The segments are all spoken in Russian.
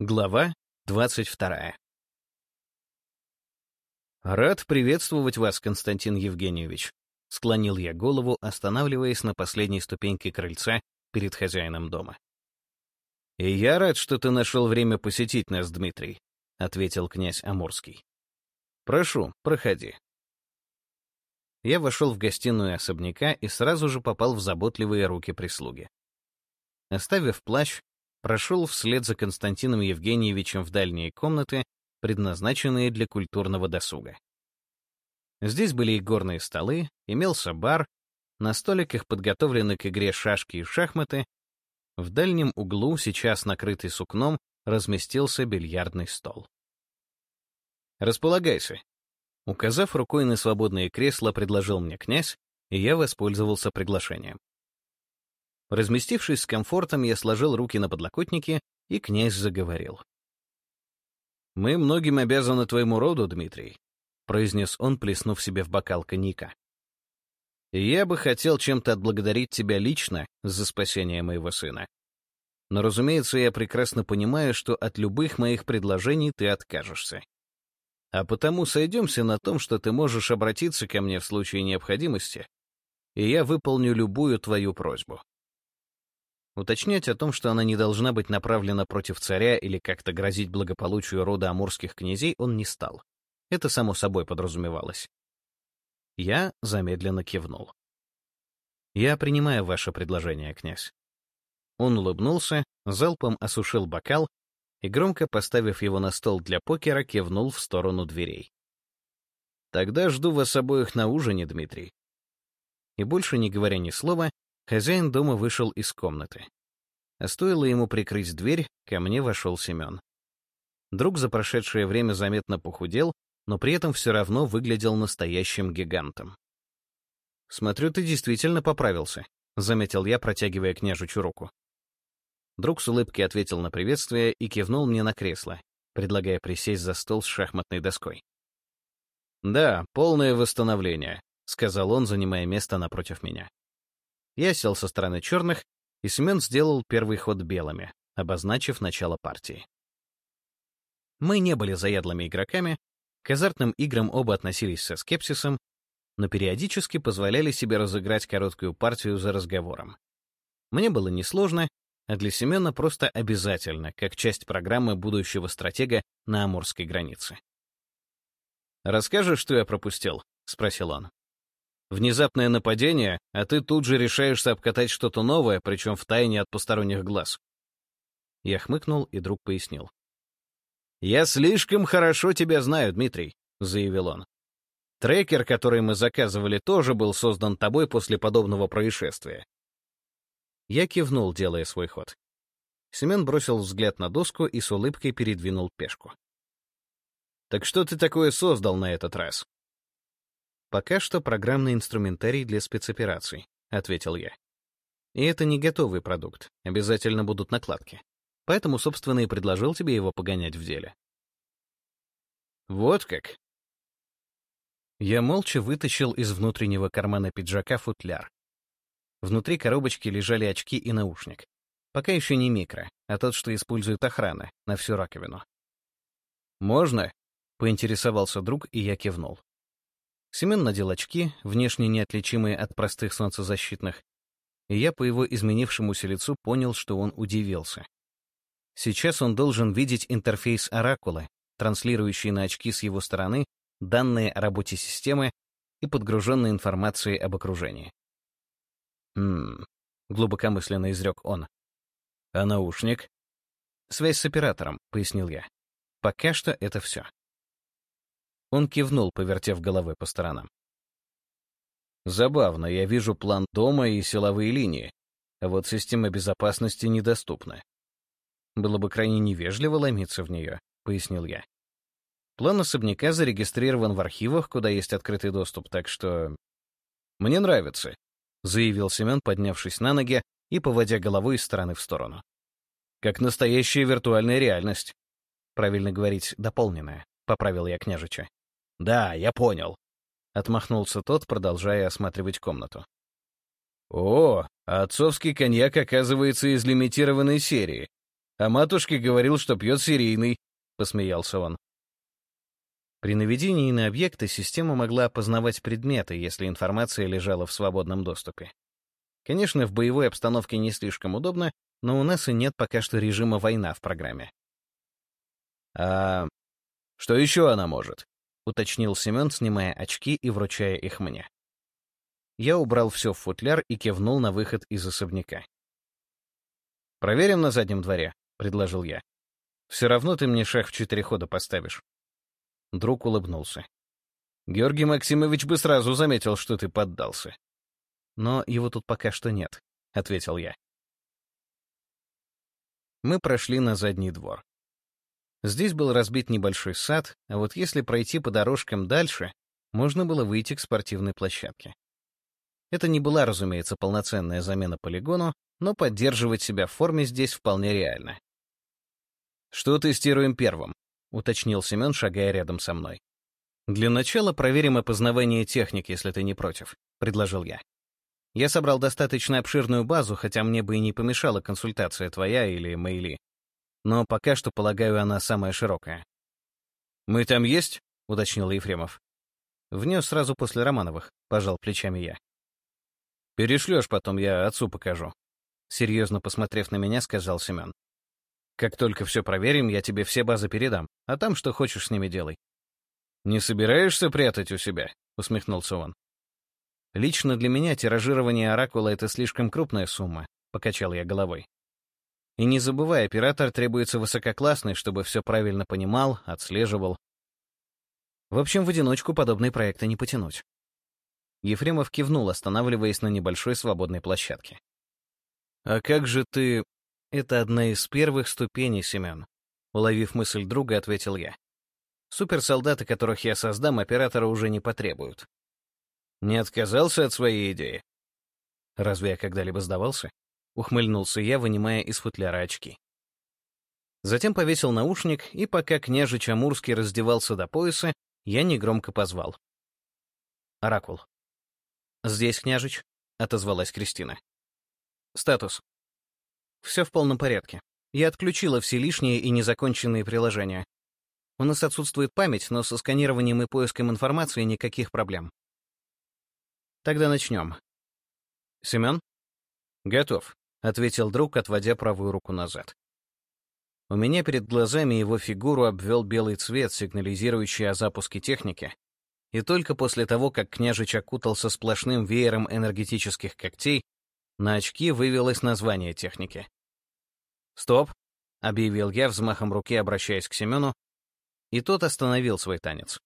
Глава 22. «Рад приветствовать вас, Константин Евгеньевич», — склонил я голову, останавливаясь на последней ступеньке крыльца перед хозяином дома. «И я рад, что ты нашел время посетить нас, Дмитрий», — ответил князь Амурский. «Прошу, проходи». Я вошел в гостиную особняка и сразу же попал в заботливые руки прислуги. Оставив плащ, прошел вслед за Константином Евгеньевичем в дальние комнаты, предназначенные для культурного досуга. Здесь были и горные столы, имелся бар, на столиках подготовлены к игре шашки и шахматы, в дальнем углу, сейчас накрытый сукном, разместился бильярдный стол. «Располагайся», Указав рукой на свободное кресло, предложил мне князь, и я воспользовался приглашением. Разместившись с комфортом, я сложил руки на подлокотнике, и князь заговорил. «Мы многим обязаны твоему роду, Дмитрий», — произнес он, плеснув себе в бокал коньяка. «И я бы хотел чем-то отблагодарить тебя лично за спасение моего сына. Но, разумеется, я прекрасно понимаю, что от любых моих предложений ты откажешься. А потому сойдемся на том, что ты можешь обратиться ко мне в случае необходимости, и я выполню любую твою просьбу. Уточнять о том, что она не должна быть направлена против царя или как-то грозить благополучию рода амурских князей, он не стал. Это само собой подразумевалось. Я замедленно кивнул. «Я принимаю ваше предложение, князь». Он улыбнулся, залпом осушил бокал и, громко поставив его на стол для покера, кивнул в сторону дверей. «Тогда жду вас обоих на ужине, Дмитрий». И больше не говоря ни слова, Хозяин дома вышел из комнаты. А стоило ему прикрыть дверь, ко мне вошел Семен. Друг за прошедшее время заметно похудел, но при этом все равно выглядел настоящим гигантом. «Смотрю, ты действительно поправился», — заметил я, протягивая княжичу руку. Друг с улыбкой ответил на приветствие и кивнул мне на кресло, предлагая присесть за стол с шахматной доской. «Да, полное восстановление», — сказал он, занимая место напротив меня. Я сел со стороны черных, и Семен сделал первый ход белыми, обозначив начало партии. Мы не были заядлыми игроками, к азартным играм оба относились со скепсисом, но периодически позволяли себе разыграть короткую партию за разговором. Мне было несложно, а для Семена просто обязательно, как часть программы будущего стратега на Амурской границе. «Расскажешь, что я пропустил?» — спросил он. Внезапное нападение, а ты тут же решаешься обкатать что-то новое, причем в тайне от посторонних глаз. Я хмыкнул, и друг пояснил. «Я слишком хорошо тебя знаю, Дмитрий», — заявил он. «Трекер, который мы заказывали, тоже был создан тобой после подобного происшествия». Я кивнул, делая свой ход. Семен бросил взгляд на доску и с улыбкой передвинул пешку. «Так что ты такое создал на этот раз?» «Пока что программный инструментарий для спецопераций», — ответил я. «И это не готовый продукт, обязательно будут накладки. Поэтому, собственно, и предложил тебе его погонять в деле». «Вот как?» Я молча вытащил из внутреннего кармана пиджака футляр. Внутри коробочки лежали очки и наушник. Пока еще не микро, а тот, что использует охрана, на всю раковину. «Можно?» — поинтересовался друг, и я кивнул. Семен надел очки, внешне неотличимые от простых солнцезащитных, и я по его изменившемуся лицу понял, что он удивился. Сейчас он должен видеть интерфейс Оракула, транслирующий на очки с его стороны данные о работе системы и подгруженной информацией об окружении. «Хм...» — глубокомысленно изрек он. «А наушник?» «Связь с оператором», — пояснил я. «Пока что это все». Он кивнул, повертев головой по сторонам. Забавно, я вижу план дома и силовые линии, а вот система безопасности недоступна. Было бы крайне невежливо ломиться в нее, пояснил я. План особняка зарегистрирован в архивах, куда есть открытый доступ, так что... Мне нравится, заявил Семен, поднявшись на ноги и поводя головой из стороны в сторону. Как настоящая виртуальная реальность. Правильно говорить, дополненная, поправил я княжича. «Да, я понял», — отмахнулся тот, продолжая осматривать комнату. «О, отцовский коньяк оказывается из лимитированной серии. А матушке говорил, что пьет серийный, — посмеялся он. При наведении на объекты система могла опознавать предметы, если информация лежала в свободном доступе. Конечно, в боевой обстановке не слишком удобно, но у нас и нет пока что режима «война» в программе. «А что еще она может?» — уточнил Семен, снимая очки и вручая их мне. Я убрал все в футляр и кивнул на выход из особняка. «Проверим на заднем дворе», — предложил я. «Все равно ты мне шаг в четыре хода поставишь». Друг улыбнулся. «Георгий Максимович бы сразу заметил, что ты поддался». «Но его тут пока что нет», — ответил я. Мы прошли на задний двор. Здесь был разбит небольшой сад, а вот если пройти по дорожкам дальше, можно было выйти к спортивной площадке. Это не была, разумеется, полноценная замена полигону, но поддерживать себя в форме здесь вполне реально. «Что тестируем первым?» — уточнил Семен, шагая рядом со мной. «Для начала проверим опознавание техник, если ты не против», — предложил я. Я собрал достаточно обширную базу, хотя мне бы и не помешала консультация твоя или Мэйли. Но пока что, полагаю, она самая широкая. «Мы там есть?» — уточнил Ефремов. «Внес сразу после Романовых», — пожал плечами я. «Перешлешь потом, я отцу покажу», — серьезно посмотрев на меня, сказал Семен. «Как только все проверим, я тебе все базы передам, а там что хочешь с ними делай». «Не собираешься прятать у себя?» — усмехнулся он. Лично для меня тиражирование Оракула — это слишком крупная сумма, — покачал я головой. И не забывай, оператор требуется высококлассный, чтобы все правильно понимал, отслеживал. В общем, в одиночку подобные проекты не потянуть. Ефремов кивнул, останавливаясь на небольшой свободной площадке. «А как же ты...» «Это одна из первых ступеней, Семен», — уловив мысль друга, ответил я. «Суперсолдаты, которых я создам, оператора уже не потребуют. Не отказался от своей идеи? Разве я когда-либо сдавался? Ухмыльнулся я, вынимая из футляра очки. Затем повесил наушник, и пока княжич Амурский раздевался до пояса, я негромко позвал. «Оракул». «Здесь, княжич», — отозвалась Кристина. «Статус». «Все в полном порядке. Я отключила все лишние и незаконченные приложения. У нас отсутствует память, но со сканированием и поиском информации никаких проблем. Тогда начнем. Семен? Готов, ответил друг, отводя правую руку назад. У меня перед глазами его фигуру обвел белый цвет, сигнализирующий о запуске техники, и только после того, как княжич окутался сплошным веером энергетических когтей, на очки вывелось название техники. «Стоп!» — объявил я взмахом руки, обращаясь к Семену, и тот остановил свой танец.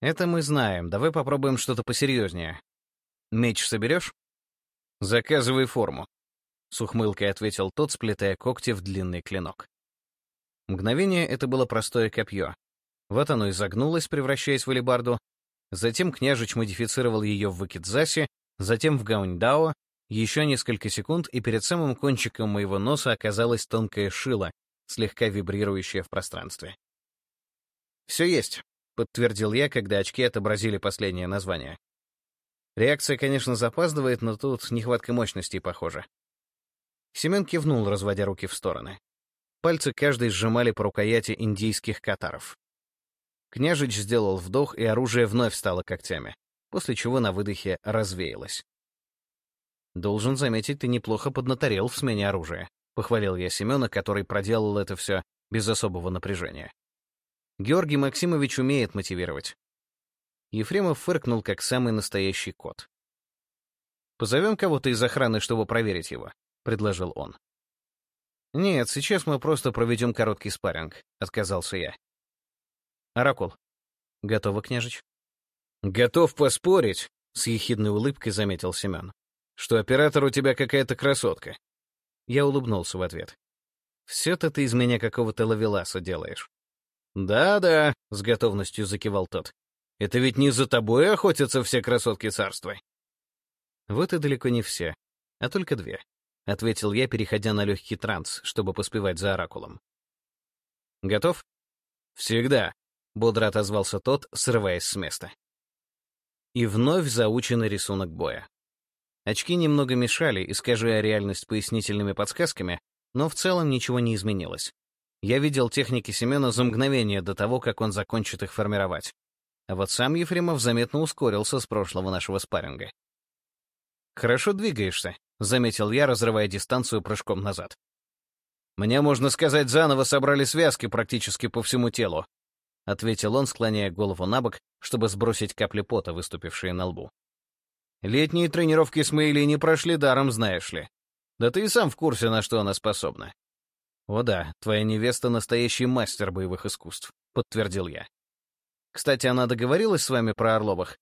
«Это мы знаем. Давай попробуем что-то посерьезнее. Меч соберешь?» «Заказывай форму», — с ухмылкой ответил тот, сплетая когти в длинный клинок. Мгновение это было простое копье. Вот оно изогнулось, превращаясь в алебарду. Затем княжич модифицировал ее в выкидзасе, затем в гауньдао, еще несколько секунд, и перед самым кончиком моего носа оказалась тонкая шила, слегка вибрирующая в пространстве. «Все есть подтвердил я, когда очки отобразили последнее название. Реакция, конечно, запаздывает, но тут нехватка мощности, похоже. Семен кивнул, разводя руки в стороны. Пальцы каждый сжимали по рукояти индийских катаров. Княжич сделал вдох, и оружие вновь стало когтями, после чего на выдохе развеялось. «Должен заметить, ты неплохо поднаторел в смене оружия», — похвалил я Семена, который проделал это все без особого напряжения. Георгий Максимович умеет мотивировать. Ефремов фыркнул, как самый настоящий кот. «Позовем кого-то из охраны, чтобы проверить его», — предложил он. «Нет, сейчас мы просто проведем короткий спарринг», — отказался я. «Оракул, готово, княжич?» «Готов поспорить», — с ехидной улыбкой заметил Семен, «что оператор у тебя какая-то красотка». Я улыбнулся в ответ. «Все-то ты из меня какого-то лавеласа делаешь». «Да-да», — с готовностью закивал тот. «Это ведь не за тобой охотятся все красотки царства». «Вот и далеко не все, а только две», — ответил я, переходя на легкий транс, чтобы поспевать за оракулом. «Готов?» «Всегда», — бодро отозвался тот, срываясь с места. И вновь заученный рисунок боя. Очки немного мешали, искажая реальность пояснительными подсказками, но в целом ничего не изменилось. Я видел техники Семена за мгновение до того, как он закончит их формировать. А вот сам Ефремов заметно ускорился с прошлого нашего спарринга. «Хорошо двигаешься», — заметил я, разрывая дистанцию прыжком назад. «Мне, можно сказать, заново собрали связки практически по всему телу», — ответил он, склоняя голову на бок, чтобы сбросить капли пота, выступившие на лбу. «Летние тренировки с Мэйли не прошли даром, знаешь ли. Да ты и сам в курсе, на что она способна». «О да, твоя невеста — настоящий мастер боевых искусств», — подтвердил я. «Кстати, она договорилась с вами про Орловых?»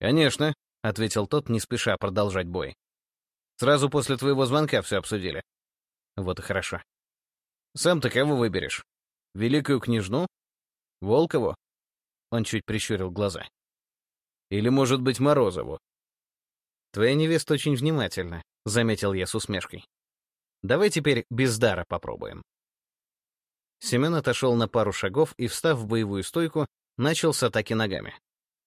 «Конечно», — ответил тот, не спеша продолжать бой. «Сразу после твоего звонка все обсудили. Вот и хорошо. Сам-то кого выберешь? Великую княжну? Волкову? Он чуть прищурил глаза. Или, может быть, Морозову? Твоя невеста очень внимательна, заметил я с усмешкой. Давай теперь без дара попробуем. Семен отошел на пару шагов и, встав в боевую стойку, начал с атаки ногами.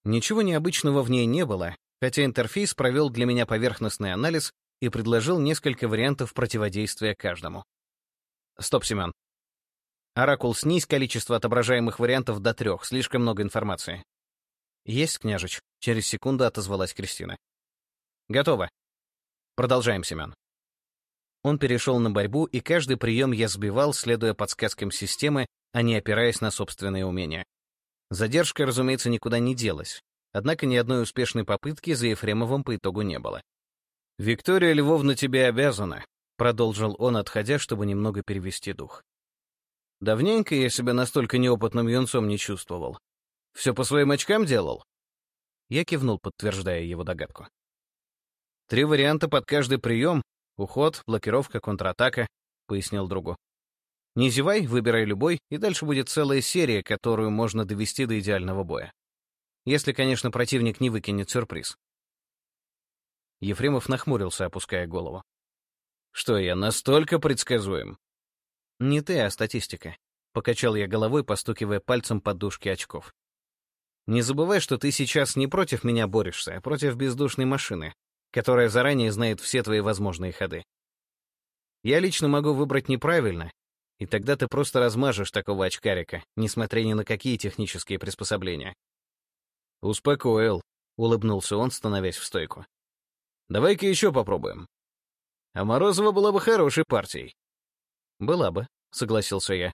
Ничего необычного в ней не было, хотя интерфейс провел для меня поверхностный анализ и предложил несколько вариантов противодействия каждому. Стоп, Семен. Оракул, снизь количество отображаемых вариантов до трех, слишком много информации. Есть, княжич, через секунду отозвалась Кристина. Готово. Продолжаем, Семен. Он перешел на борьбу, и каждый прием я сбивал, следуя подсказкам системы, а не опираясь на собственные умения. Задержка, разумеется, никуда не делась. Однако ни одной успешной попытки за Ефремовым по итогу не было. «Виктория Львовна тебе обязана», — продолжил он, отходя, чтобы немного перевести дух. «Давненько я себя настолько неопытным юнцом не чувствовал. Все по своим очкам делал?» Я кивнул, подтверждая его догадку. «Три варианта под каждый прием — уход, блокировка, контратака», — пояснил другу. «Не зевай, выбирай любой, и дальше будет целая серия, которую можно довести до идеального боя. Если, конечно, противник не выкинет сюрприз. Ефремов нахмурился, опуская голову. «Что, я настолько предсказуем?» «Не ты, а статистика», — покачал я головой, постукивая пальцем под дужки очков. «Не забывай, что ты сейчас не против меня борешься, а против бездушной машины, которая заранее знает все твои возможные ходы. Я лично могу выбрать неправильно, и тогда ты просто размажешь такого очкарика, несмотря ни на какие технические приспособления». «Успокоил», — улыбнулся он, становясь в стойку. Давай-ка еще попробуем. А Морозова была бы хорошей партией. Была бы, согласился я.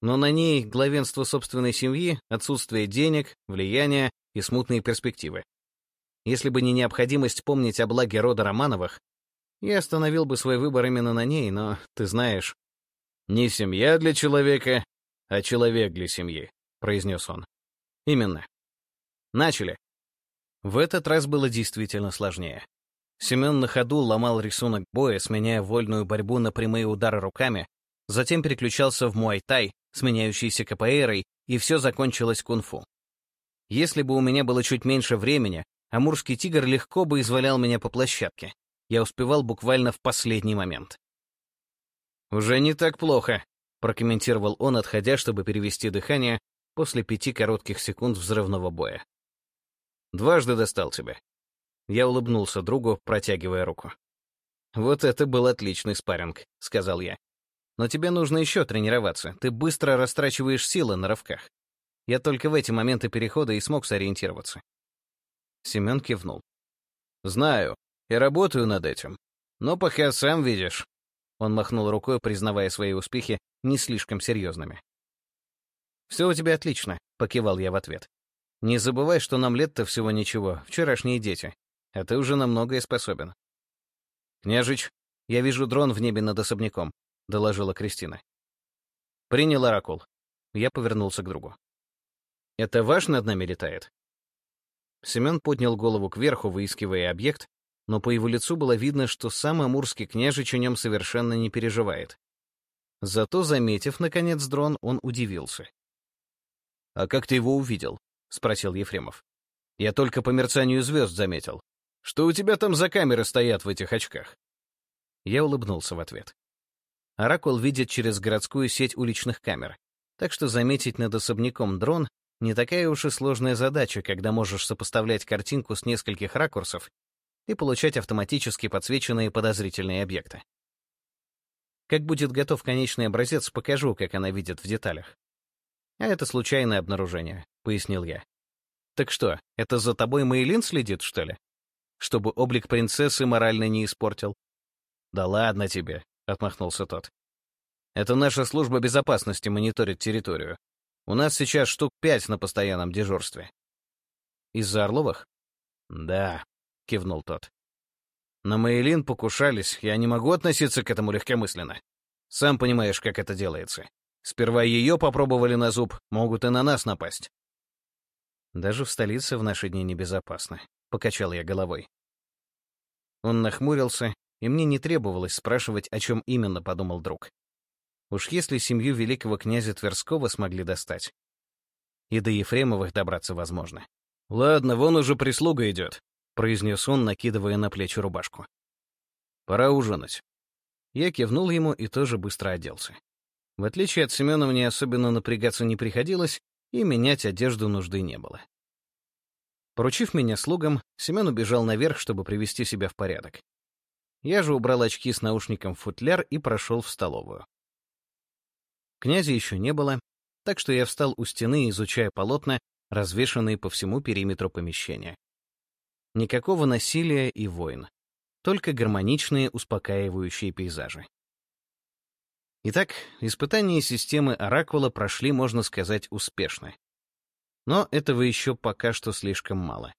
Но на ней главенство собственной семьи, отсутствие денег, влияния и смутные перспективы. Если бы не необходимость помнить о благе рода Романовых, я остановил бы свой выбор именно на ней, но, ты знаешь... «Не семья для человека, а человек для семьи», — произнес он. «Именно. Начали». В этот раз было действительно сложнее. Семен на ходу ломал рисунок боя, сменяя вольную борьбу на прямые удары руками, затем переключался в муай-тай, сменяющийся КПРой, и все закончилось кунг-фу. Если бы у меня было чуть меньше времени, амурский тигр легко бы извалял меня по площадке. Я успевал буквально в последний момент. «Уже не так плохо», — прокомментировал он, отходя, чтобы перевести дыхание после пяти коротких секунд взрывного боя. «Дважды достал тебя. Я улыбнулся другу, протягивая руку. «Вот это был отличный спарринг», — сказал я. «Но тебе нужно еще тренироваться. Ты быстро растрачиваешь силы на рывках. Я только в эти моменты перехода и смог сориентироваться». Семен кивнул. «Знаю, и работаю над этим. Но пока сам видишь». Он махнул рукой, признавая свои успехи не слишком серьезными. «Все у тебя отлично», — покивал я в ответ. «Не забывай, что нам лет-то всего ничего, вчерашние дети а ты уже на многое способен. «Княжич, я вижу дрон в небе над особняком», — доложила Кристина. «Принял Оракул». Я повернулся к другу. «Это ваш над нами летает?» Семен поднял голову кверху, выискивая объект, но по его лицу было видно, что сам амурский княжич о нем совершенно не переживает. Зато, заметив, наконец, дрон, он удивился. «А как ты его увидел?» — спросил Ефремов. «Я только по мерцанию звезд заметил. Что у тебя там за камеры стоят в этих очках?» Я улыбнулся в ответ. Оракул видит через городскую сеть уличных камер, так что заметить над особняком дрон — не такая уж и сложная задача, когда можешь сопоставлять картинку с нескольких ракурсов и получать автоматически подсвеченные подозрительные объекты. Как будет готов конечный образец, покажу, как она видит в деталях. А это случайное обнаружение, — пояснил я. Так что, это за тобой Мейлин следит, что ли? Чтобы облик принцессы морально не испортил? Да ладно тебе, — отмахнулся тот. Это наша служба безопасности мониторит территорию. У нас сейчас штук пять на постоянном дежурстве. Из-за Орловых? Да, кивнул тот. На Мейлин покушались, я не могу относиться к этому легкомысленно. Сам понимаешь, как это делается. Сперва ее попробовали на зуб, могут и на нас напасть. Даже в столице в наши дни небезопасно, — покачал я головой. Он нахмурился, и мне не требовалось спрашивать, о чем именно подумал друг. Уж если семью великого князя Тверского смогли достать, и до Ефремовых добраться возможно. «Ладно, вон уже прислуга идет», — произнес он, накидывая на плечи рубашку. «Пора ужинать». Я кивнул ему и тоже быстро оделся. В отличие от Семена, мне особенно напрягаться не приходилось, и менять одежду нужды не было. Поручив меня слугам, Семен убежал наверх, чтобы привести себя в порядок. Я же убрал очки с наушником в футляр и прошел в столовую. Князя еще не было, так что я встал у стены, изучая полотна, развешанные по всему периметру помещения. Никакого насилия и войн, только гармоничные, успокаивающие пейзажи. Итак, испытания системы Оракула прошли, можно сказать, успешно. Но этого еще пока что слишком мало.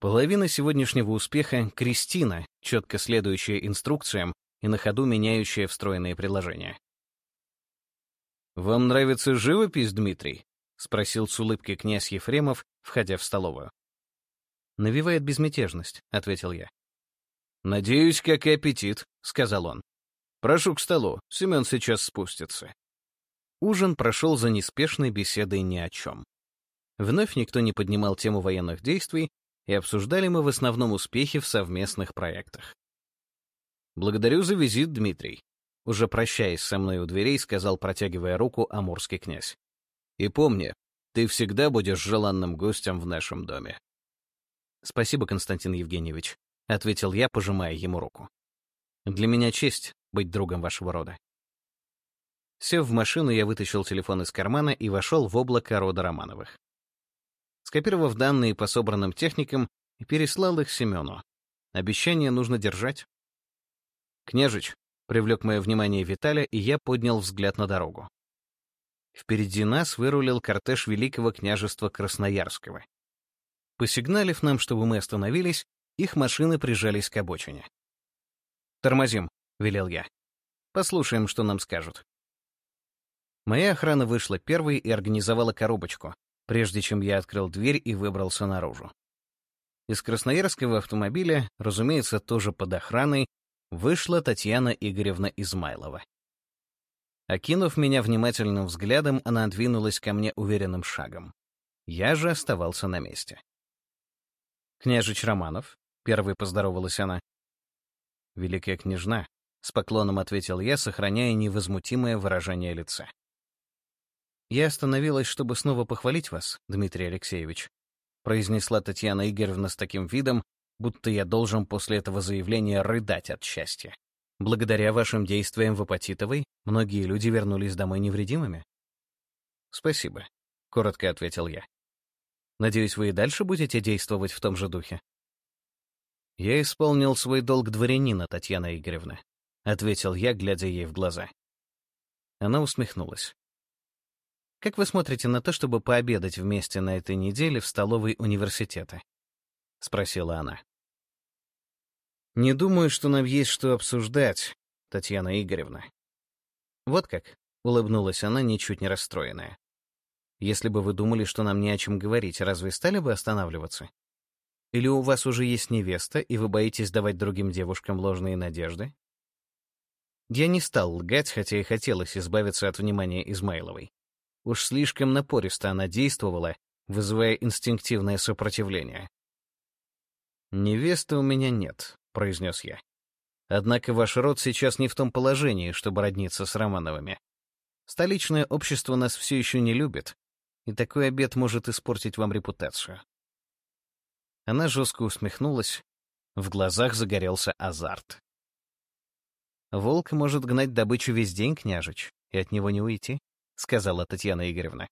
Половина сегодняшнего успеха — Кристина, четко следующая инструкциям и на ходу меняющая встроенные предложения. «Вам нравится живопись, Дмитрий?» — спросил с улыбкой князь Ефремов, входя в столовую. «Навевает безмятежность», — ответил я. «Надеюсь, как и аппетит», — сказал он. «Прошу к столу, Семен сейчас спустится». Ужин прошел за неспешной беседой ни о чем. Вновь никто не поднимал тему военных действий, и обсуждали мы в основном успехи в совместных проектах. «Благодарю за визит, Дмитрий», уже прощаясь со мной у дверей, сказал, протягивая руку, амурский князь. «И помни, ты всегда будешь желанным гостем в нашем доме». «Спасибо, Константин Евгеньевич», — ответил я, пожимая ему руку. «Для меня честь быть другом вашего рода». Сев в машину, я вытащил телефон из кармана и вошел в облако рода Романовых. Скопировав данные по собранным техникам, переслал их Семену. Обещание нужно держать. «Княжич, Привлек мое внимание Виталя, и я поднял взгляд на дорогу. Впереди нас вырулил кортеж Великого княжества Красноярского. Посигналив нам, чтобы мы остановились, их машины прижались к обочине. «Тормозим», — велел я. «Послушаем, что нам скажут». Моя охрана вышла первой и организовала коробочку, прежде чем я открыл дверь и выбрался наружу. Из красноярского автомобиля, разумеется, тоже под охраной, вышла Татьяна Игоревна Измайлова. Окинув меня внимательным взглядом, она двинулась ко мне уверенным шагом. Я же оставался на месте. «Княжич Романов», — первой поздоровалась она. «Великая княжна», — с поклоном ответил я, сохраняя невозмутимое выражение лица. «Я остановилась, чтобы снова похвалить вас, Дмитрий Алексеевич», — произнесла Татьяна Игоревна с таким видом, будто я должен после этого заявления рыдать от счастья. Благодаря вашим действиям в Апатитовой многие люди вернулись домой невредимыми. Спасибо, — коротко ответил я. Надеюсь, вы и дальше будете действовать в том же духе. Я исполнил свой долг дворянина, Татьяна Игоревна, — ответил я, глядя ей в глаза. Она усмехнулась. «Как вы смотрите на то, чтобы пообедать вместе на этой неделе в столовой университета?» — спросила она. «Не думаю, что нам есть что обсуждать, Татьяна Игоревна». «Вот как?» — улыбнулась она, ничуть не расстроенная. «Если бы вы думали, что нам не о чем говорить, разве стали бы останавливаться? Или у вас уже есть невеста, и вы боитесь давать другим девушкам ложные надежды?» Я не стал лгать, хотя и хотелось избавиться от внимания Измайловой. Уж слишком напористо она действовала, вызывая инстинктивное сопротивление. «Невесты у меня нет», — произнес я. «Однако ваш род сейчас не в том положении, чтобы родниться с Романовыми. Столичное общество нас все еще не любит, и такой обед может испортить вам репутацию». Она жестко усмехнулась, в глазах загорелся азарт. «Волк может гнать добычу весь день, княжич, и от него не уйти», — сказала Татьяна Игоревна.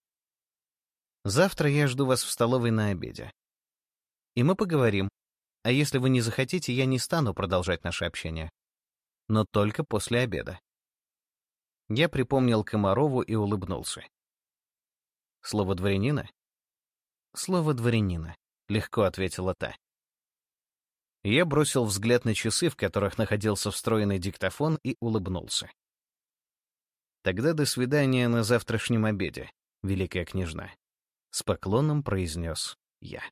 «Завтра я жду вас в столовой на обеде. И мы поговорим. А если вы не захотите, я не стану продолжать наше общение. Но только после обеда». Я припомнил Комарову и улыбнулся. «Слово дворянина?» «Слово дворянина», — легко ответила та. Я бросил взгляд на часы, в которых находился встроенный диктофон, и улыбнулся. «Тогда до свидания на завтрашнем обеде, великая княжна», — с поклоном произнес я.